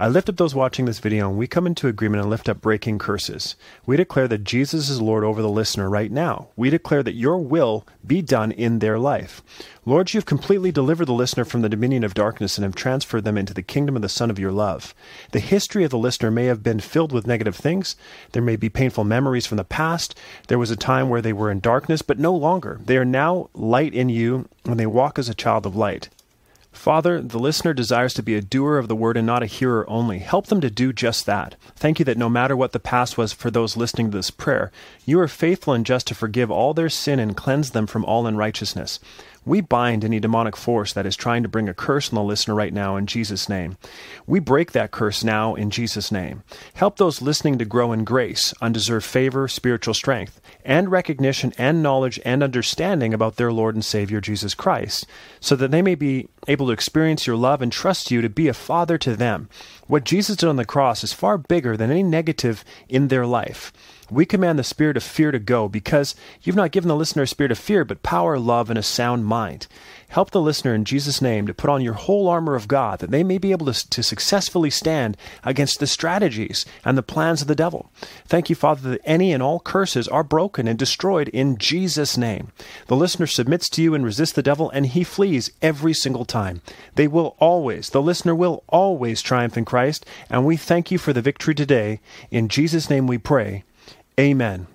I lift up those watching this video and we come into agreement and lift up breaking curses. We declare that Jesus is Lord over the listener right now. We declare that your will be done in their life. Lord, you've completely delivered the listener from the dominion of darkness and have transferred them into the kingdom of the Son of your love. The history of the listener may have been filled with negative things. There may be painful memories from the past. There was a time where they were in darkness, but no longer. They are now light in you when they walk as a child of light. Father, the listener desires to be a doer of the word and not a hearer only. Help them to do just that. Thank you that no matter what the past was for those listening to this prayer, you are faithful and just to forgive all their sin and cleanse them from all unrighteousness. We bind any demonic force that is trying to bring a curse on the listener right now in Jesus' name. We break that curse now in Jesus' name. Help those listening to grow in grace, undeserved favor, spiritual strength, and recognition and knowledge and understanding about their Lord and Savior Jesus Christ, so that they may be able to experience your love and trust you to be a father to them. What Jesus did on the cross is far bigger than any negative in their life. We command the spirit of fear to go because you've not given the listener a spirit of fear, but power, love, and a sound mind. Help the listener in Jesus' name to put on your whole armor of God that they may be able to, to successfully stand against the strategies and the plans of the devil. Thank you, Father, that any and all curses are broken and destroyed in Jesus' name. The listener submits to you and resists the devil, and he flees every single time. They will always, the listener will always triumph in Christ, and we thank you for the victory today. In Jesus' name we pray. Amen.